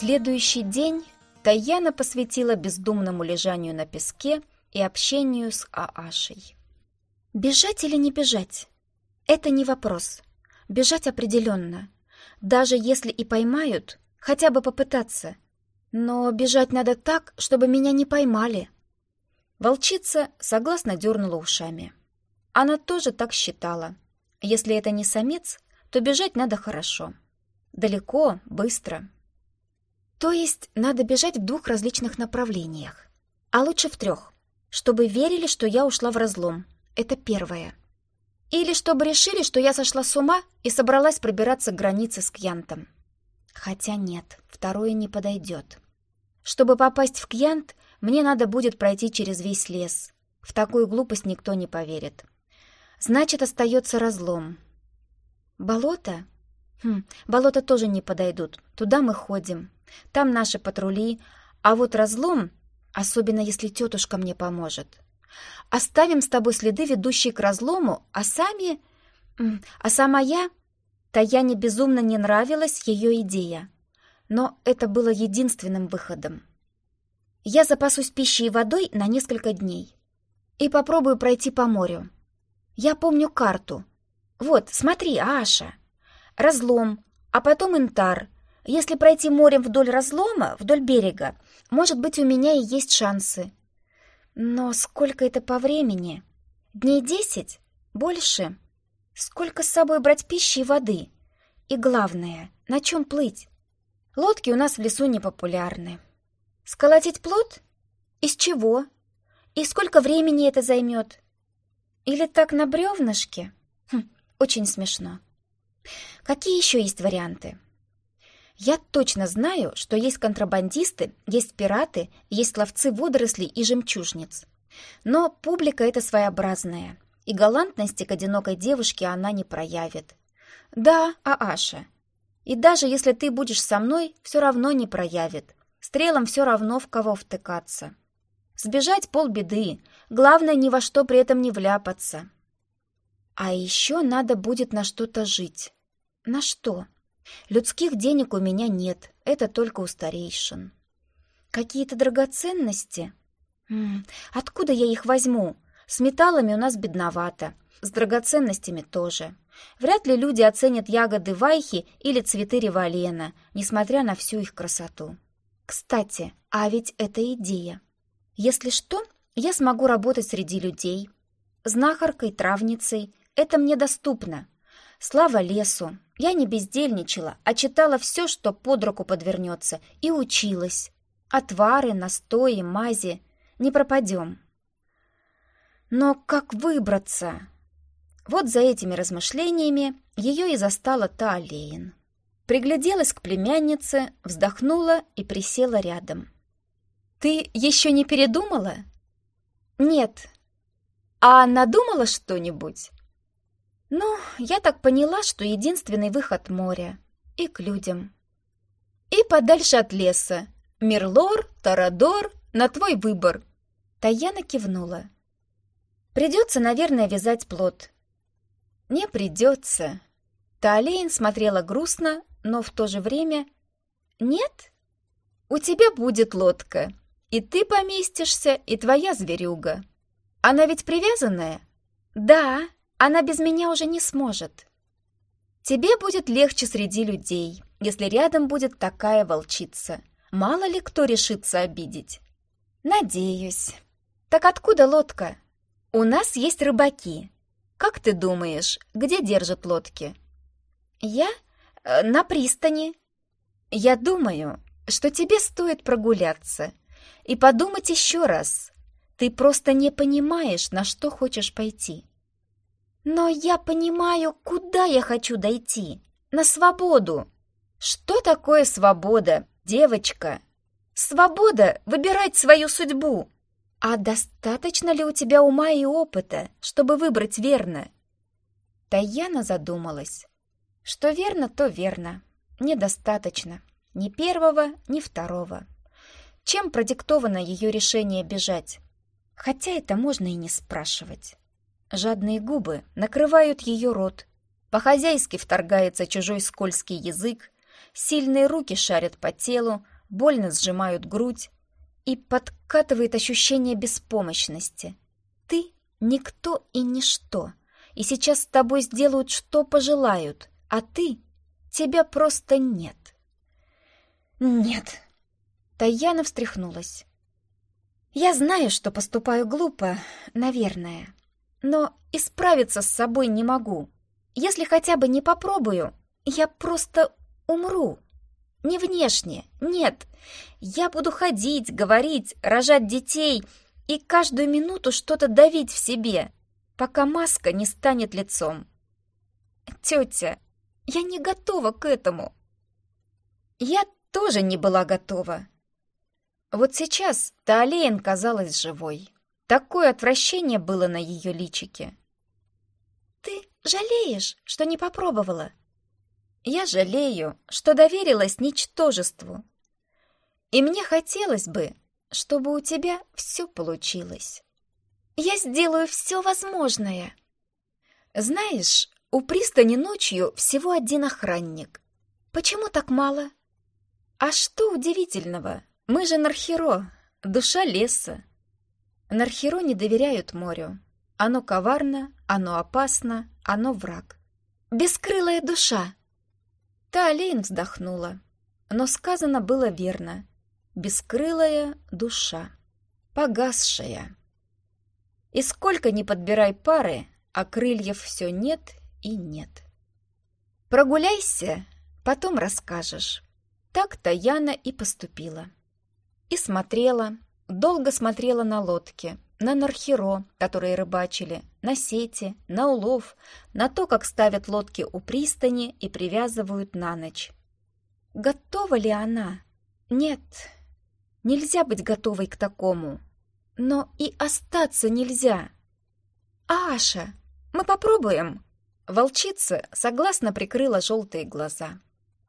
Следующий день Таяна посвятила бездумному лежанию на песке и общению с Аашей. Бежать или не бежать? Это не вопрос. Бежать определенно. Даже если и поймают, хотя бы попытаться. Но бежать надо так, чтобы меня не поймали. Волчица согласно дернула ушами. Она тоже так считала. Если это не самец, то бежать надо хорошо. Далеко, быстро. То есть надо бежать в двух различных направлениях. А лучше в трех. Чтобы верили, что я ушла в разлом. Это первое. Или чтобы решили, что я сошла с ума и собралась пробираться к границе с Кьянтом. Хотя нет, второе не подойдет. Чтобы попасть в Кьянт, мне надо будет пройти через весь лес. В такую глупость никто не поверит. Значит, остается разлом. Болото? Хм, болото тоже не подойдут. Туда мы ходим. Там наши патрули. А вот разлом, особенно если тетушка мне поможет. Оставим с тобой следы, ведущие к разлому, а сами... А сама я... Таяне безумно не нравилась ее идея. Но это было единственным выходом. Я запасусь пищей и водой на несколько дней. И попробую пройти по морю. Я помню карту. Вот, смотри, Аша. Разлом, а потом Интар. Если пройти морем вдоль разлома, вдоль берега, может быть, у меня и есть шансы. Но сколько это по времени? Дней десять? Больше? Сколько с собой брать пищи и воды? И главное, на чем плыть? Лодки у нас в лесу не популярны. Сколотить плод? Из чего? И сколько времени это займет? Или так на бревнышке? Хм, очень смешно. Какие еще есть варианты? Я точно знаю, что есть контрабандисты, есть пираты, есть ловцы водорослей и жемчужниц. Но публика эта своеобразная, и галантности к одинокой девушке она не проявит. Да, Ааша. И даже если ты будешь со мной, все равно не проявит. Стрелам все равно в кого втыкаться. Сбежать полбеды, главное ни во что при этом не вляпаться. А еще надо будет на что-то жить. На что? Людских денег у меня нет, это только у старейшин. Какие-то драгоценности? М -м, откуда я их возьму? С металлами у нас бедновато, с драгоценностями тоже. Вряд ли люди оценят ягоды вайхи или цветы револена, несмотря на всю их красоту. Кстати, а ведь это идея. Если что, я смогу работать среди людей. Знахаркой, травницей. Это мне доступно. Слава лесу, я не бездельничала, а читала все, что под руку подвернется, и училась. Отвары, настои, мази. Не пропадем. Но как выбраться? Вот за этими размышлениями ее и застала Таалейн. Пригляделась к племяннице, вздохнула и присела рядом. «Ты еще не передумала?» «Нет». «А надумала что-нибудь?» Ну, я так поняла, что единственный выход море. И к людям. И подальше от леса. Мирлор, Тарадор, на твой выбор. Таяна кивнула. Придется, наверное, вязать плод. Не придется. Таалейн смотрела грустно, но в то же время... Нет? У тебя будет лодка. И ты поместишься, и твоя зверюга. Она ведь привязанная? Да, она без меня уже не сможет. Тебе будет легче среди людей, если рядом будет такая волчица. Мало ли кто решится обидеть. Надеюсь. Так откуда лодка? У нас есть рыбаки. Как ты думаешь, где держат лодки? Я э, на пристани. Я думаю, что тебе стоит прогуляться и подумать еще раз. Ты просто не понимаешь, на что хочешь пойти. Но я понимаю, куда я хочу дойти. На свободу. Что такое свобода, девочка? Свобода выбирать свою судьбу. А достаточно ли у тебя ума и опыта, чтобы выбрать верно? Таяна задумалась. Что верно, то верно. Недостаточно. Ни первого, ни второго. Чем продиктовано ее решение бежать? Хотя это можно и не спрашивать. Жадные губы накрывают ее рот. По-хозяйски вторгается чужой скользкий язык, сильные руки шарят по телу, больно сжимают грудь, и подкатывает ощущение беспомощности. Ты — никто и ничто, и сейчас с тобой сделают, что пожелают, а ты — тебя просто нет. Нет. Таяна встряхнулась. Я знаю, что поступаю глупо, наверное, но исправиться с собой не могу. Если хотя бы не попробую, я просто умру. Не внешне, нет. Я буду ходить, говорить, рожать детей и каждую минуту что-то давить в себе, пока маска не станет лицом. Тетя, я не готова к этому. Я тоже не была готова. Вот сейчас Таолеен казалась живой. Такое отвращение было на ее личике. «Ты жалеешь, что не попробовала?» Я жалею, что доверилась ничтожеству. И мне хотелось бы, чтобы у тебя все получилось. Я сделаю все возможное. Знаешь, у пристани ночью всего один охранник. Почему так мало? А что удивительного? Мы же Нархеро, душа леса. Нархеро не доверяют морю. Оно коварно, оно опасно, оно враг. Бескрылая душа, Таолейн вздохнула. Но сказано было верно. Бескрылая душа. Погасшая. И сколько ни подбирай пары, а крыльев все нет и нет. Прогуляйся, потом расскажешь. Так-то Яна и поступила. И смотрела, долго смотрела на лодки, на нархеро, которые рыбачили, на сети, на улов, на то, как ставят лодки у пристани и привязывают на ночь. Готова ли она? Нет, нельзя быть готовой к такому. Но и остаться нельзя. «Аша, мы попробуем!» Волчица согласно прикрыла желтые глаза.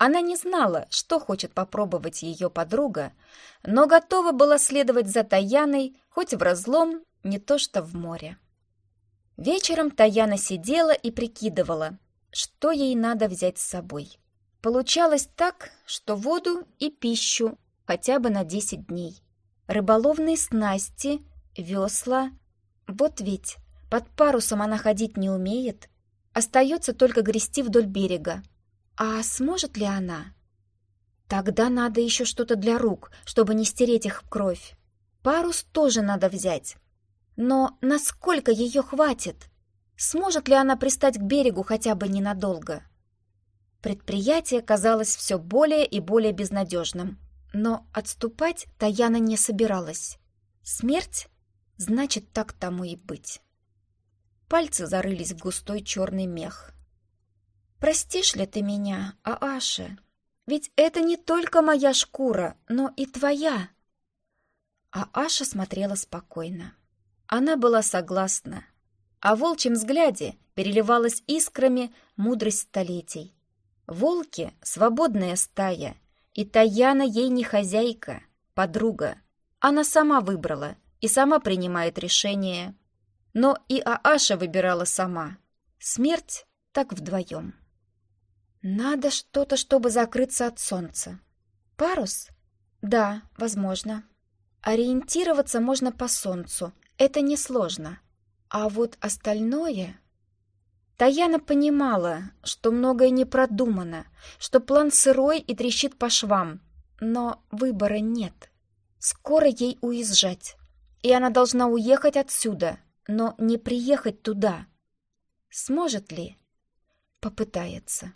Она не знала, что хочет попробовать ее подруга, но готова была следовать за Таяной хоть в разлом, не то что в море. Вечером Таяна сидела и прикидывала, что ей надо взять с собой. Получалось так, что воду и пищу хотя бы на 10 дней. Рыболовные снасти, весла. Вот ведь под парусом она ходить не умеет. Остается только грести вдоль берега. А сможет ли она? Тогда надо еще что-то для рук, чтобы не стереть их в кровь. Парус тоже надо взять. Но насколько ее хватит? Сможет ли она пристать к берегу хотя бы ненадолго? Предприятие казалось все более и более безнадежным. Но отступать Таяна не собиралась. Смерть? Значит, так тому и быть. Пальцы зарылись в густой черный мех. «Простишь ли ты меня, Ааша? Ведь это не только моя шкура, но и твоя!» Ааша смотрела спокойно. Она была согласна. О волчьем взгляде переливалась искрами мудрость столетий. Волки — свободная стая, и Таяна ей не хозяйка, подруга. Она сама выбрала и сама принимает решение. Но и Ааша выбирала сама. Смерть так вдвоем. Надо что-то, чтобы закрыться от солнца. Парус? Да, возможно. Ориентироваться можно по солнцу, это несложно. А вот остальное... Таяна понимала, что многое не продумано, что план сырой и трещит по швам, но выбора нет. Скоро ей уезжать, и она должна уехать отсюда, но не приехать туда. Сможет ли? Попытается.